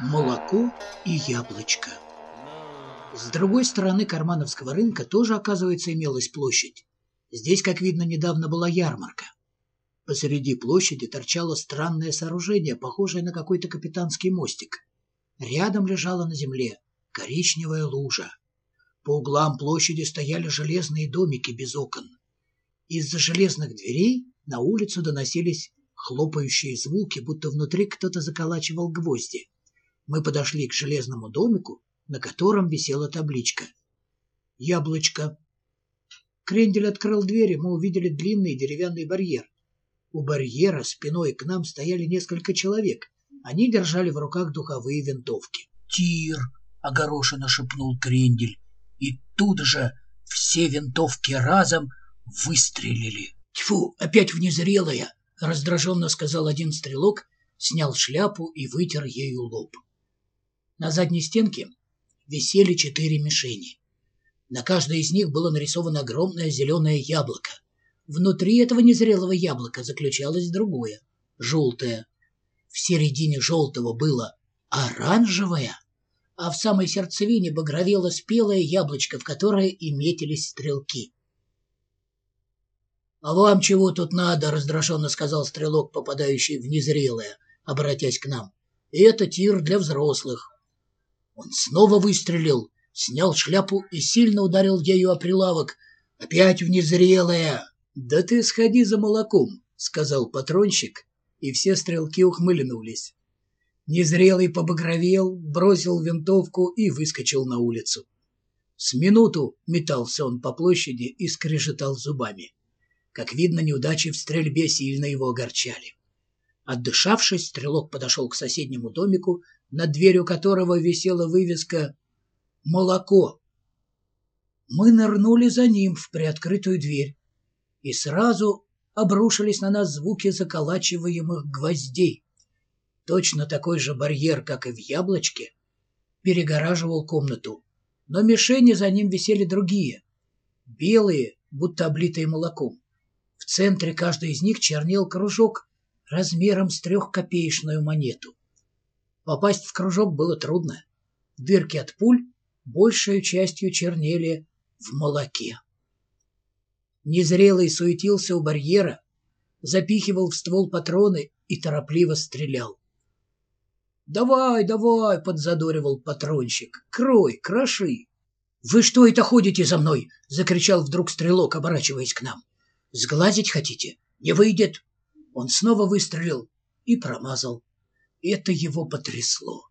молоко и яблочко. С другой стороны Кармановского рынка тоже, оказывается, имелась площадь. Здесь, как видно, недавно была ярмарка. Посреди площади торчало странное сооружение, похожее на какой-то капитанский мостик. Рядом лежала на земле коричневая лужа. По углам площади стояли железные домики без окон. Из-за железных дверей на улицу доносились хлопающие звуки, будто внутри кто-то заколачивал гвозди. Мы подошли к железному домику, на котором висела табличка. «Яблочко». Крендель открыл дверь, и мы увидели длинный деревянный барьер. У барьера спиной к нам стояли несколько человек. Они держали в руках духовые винтовки. «Тир!» — огорошенно шепнул Крендель. И тут же все винтовки разом выстрелили. «Тьфу, опять внезрелая!» — раздраженно сказал один стрелок, снял шляпу и вытер ею лоб. На задней стенке висели четыре мишени. На каждой из них было нарисовано огромное зеленое яблоко. Внутри этого незрелого яблока заключалось другое, желтое. В середине желтого было оранжевое, а в самой сердцевине багровело спелое яблочко, в которое и метились стрелки. — А вам чего тут надо? — раздраженно сказал стрелок, попадающий в незрелое, обратясь к нам. — Это тир для взрослых. Он снова выстрелил, снял шляпу и сильно ударил ею о прилавок. Опять в незрелое. «Да ты сходи за молоком», — сказал патронщик, и все стрелки ухмыльнулись. Незрелый побагровел, бросил винтовку и выскочил на улицу. С минуту метался он по площади и скрежетал зубами. Как видно, неудачи в стрельбе сильно его огорчали. Отдышавшись, стрелок подошел к соседнему домику, над дверью которого висела вывеска «Молоко». Мы нырнули за ним в приоткрытую дверь, и сразу обрушились на нас звуки заколачиваемых гвоздей. Точно такой же барьер, как и в яблочке, перегораживал комнату, но мишени за ним висели другие, белые, будто облитые молоком. В центре каждой из них чернел кружок размером с трехкопеечную монету. Попасть в кружок было трудно. Дырки от пуль большей частью чернели в молоке. Незрелый суетился у барьера, запихивал в ствол патроны и торопливо стрелял. «Давай, давай!» — подзадоривал патронщик. «Крой, кроши!» «Вы что это ходите за мной?» — закричал вдруг стрелок, оборачиваясь к нам. «Сглазить хотите? Не выйдет!» Он снова выстрелил и промазал. Это его потрясло.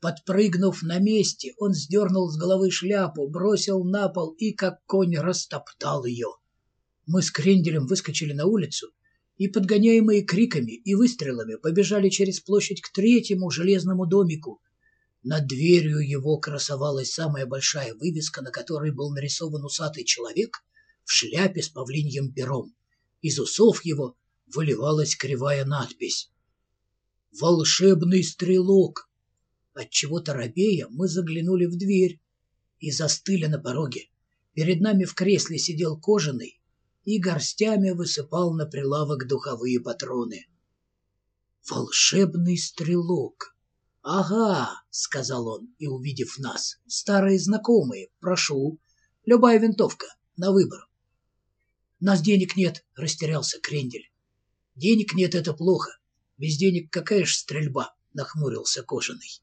Подпрыгнув на месте, он сдернул с головы шляпу, бросил на пол и, как конь, растоптал ее. Мы с Кренделем выскочили на улицу и, подгоняемые криками и выстрелами, побежали через площадь к третьему железному домику. Над дверью его красовалась самая большая вывеска, на которой был нарисован усатый человек в шляпе с павлиньим пером. Из усов его выливалась кривая надпись волшебный стрелок. Отчего торопея мы заглянули в дверь и застыли на пороге. Перед нами в кресле сидел кожаный и горстями высыпал на прилавок духовые патроны. «Волшебный стрелок!» «Ага», — сказал он, и, увидев нас, «старые знакомые, прошу, любая винтовка, на выбор». «Нас денег нет», — растерялся Крендель. «Денег нет — это плохо. Без денег какая ж стрельба, нахмурился Кожаный.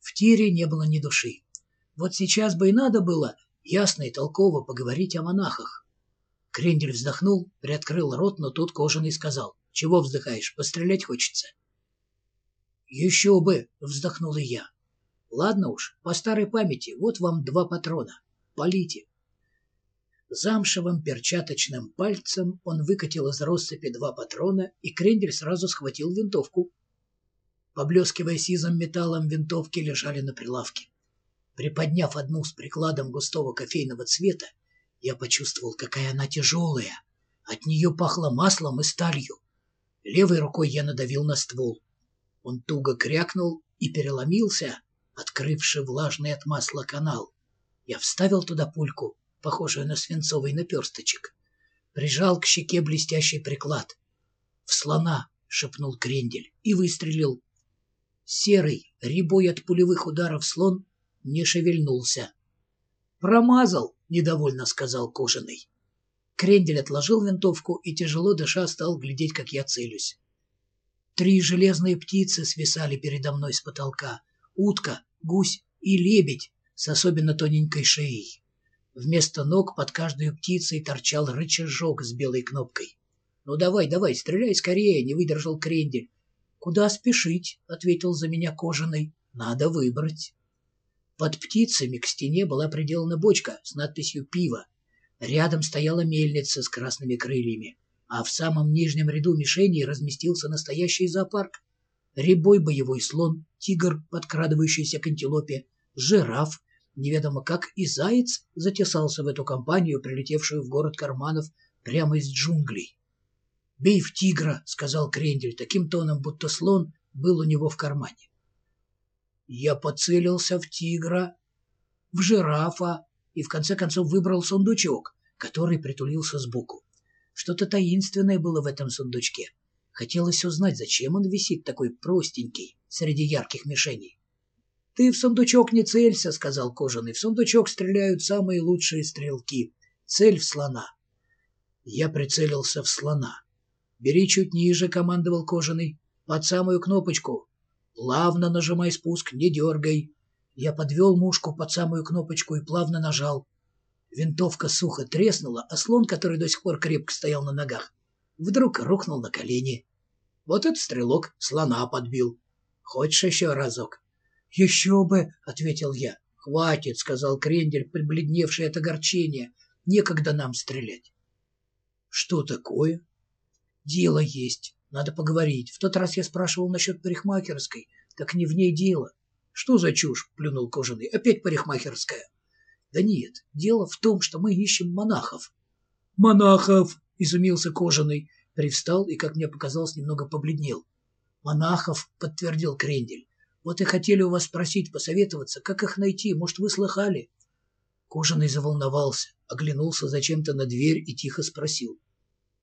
В тире не было ни души. Вот сейчас бы и надо было ясно и толково поговорить о монахах. Крендель вздохнул, приоткрыл рот, но тут Кожаный сказал. — Чего вздыхаешь? Пострелять хочется? — Еще бы! — вздохнул и я. — Ладно уж, по старой памяти, вот вам два патрона. Полите. Замшевым перчаточным пальцем он выкатил из россыпи два патрона, и Крендель сразу схватил винтовку. Поблескивая сизым металлом, винтовки лежали на прилавке. Приподняв одну с прикладом густого кофейного цвета, я почувствовал, какая она тяжелая. От нее пахло маслом и сталью. Левой рукой я надавил на ствол. Он туго крякнул и переломился, открывший влажный от масла канал. Я вставил туда пульку похожую на свинцовый наперсточек. Прижал к щеке блестящий приклад. «В слона!» — шепнул Крендель и выстрелил. Серый, рябой от пулевых ударов слон не шевельнулся. «Промазал!» — недовольно сказал Кожаный. Крендель отложил винтовку и, тяжело дыша, стал глядеть, как я целюсь. Три железные птицы свисали передо мной с потолка. Утка, гусь и лебедь с особенно тоненькой шеей. Вместо ног под каждой птицей торчал рычажок с белой кнопкой. «Ну давай, давай, стреляй скорее!» — не выдержал Крендель. «Куда спешить?» — ответил за меня Кожаный. «Надо выбрать». Под птицами к стене была приделана бочка с надписью «Пиво». Рядом стояла мельница с красными крыльями, а в самом нижнем ряду мишеней разместился настоящий зоопарк. Рябой боевой слон, тигр, подкрадывающийся к антилопе, жираф, неведомо как и заяц затесался в эту компанию, прилетевшую в город карманов прямо из джунглей. «Бей в тигра», — сказал Крендель таким тоном, будто слон был у него в кармане. Я поцелился в тигра, в жирафа и в конце концов выбрал сундучок, который притулился сбоку. Что-то таинственное было в этом сундучке. Хотелось узнать, зачем он висит такой простенький среди ярких мишеней. — Ты в сундучок не целься, — сказал Кожаный. — В сундучок стреляют самые лучшие стрелки. Цель в слона. Я прицелился в слона. — Бери чуть ниже, — командовал Кожаный. — Под самую кнопочку. Плавно нажимай спуск, не дергай. Я подвел мушку под самую кнопочку и плавно нажал. Винтовка сухо треснула, а слон, который до сих пор крепко стоял на ногах, вдруг рухнул на колени. Вот этот стрелок слона подбил. Хочешь еще разок? — Еще бы, — ответил я. — Хватит, — сказал Крендель, прибледневший от огорчения. Некогда нам стрелять. — Что такое? — Дело есть. Надо поговорить. В тот раз я спрашивал насчет парикмахерской. Так не в ней дело. Что за чушь? Плюнул Кожаный. Опять парикмахерская. Да нет, дело в том, что мы ищем монахов. Монахов! Изумился Кожаный. Привстал и, как мне показалось, немного побледнел. Монахов, подтвердил Крендель. Вот и хотели у вас спросить, посоветоваться, как их найти. Может, вы слыхали? Кожаный заволновался, оглянулся зачем-то на дверь и тихо спросил.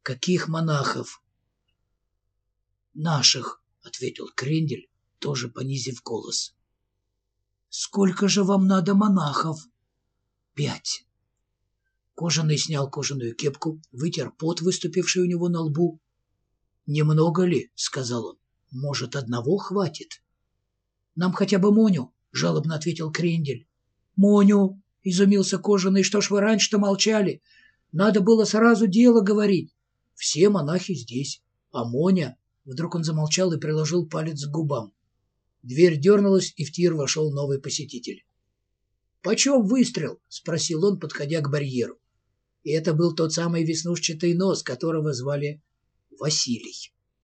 «Каких монахов?» «Наших», — ответил Крендель, тоже понизив голос. «Сколько же вам надо монахов?» «Пять». Кожаный снял кожаную кепку, вытер пот, выступивший у него на лбу. «Немного ли?» — сказал он. «Может, одного хватит?» «Нам хотя бы Моню», — жалобно ответил Крендель. «Моню!» — изумился Кожаный. «Что ж вы раньше-то молчали? Надо было сразу дело говорить. Все монахи здесь, а Моня Вдруг он замолчал и приложил палец к губам. Дверь дернулась, и в тир вошел новый посетитель. «Почем выстрел?» — спросил он, подходя к барьеру. И это был тот самый веснушчатый нос, которого звали Василий.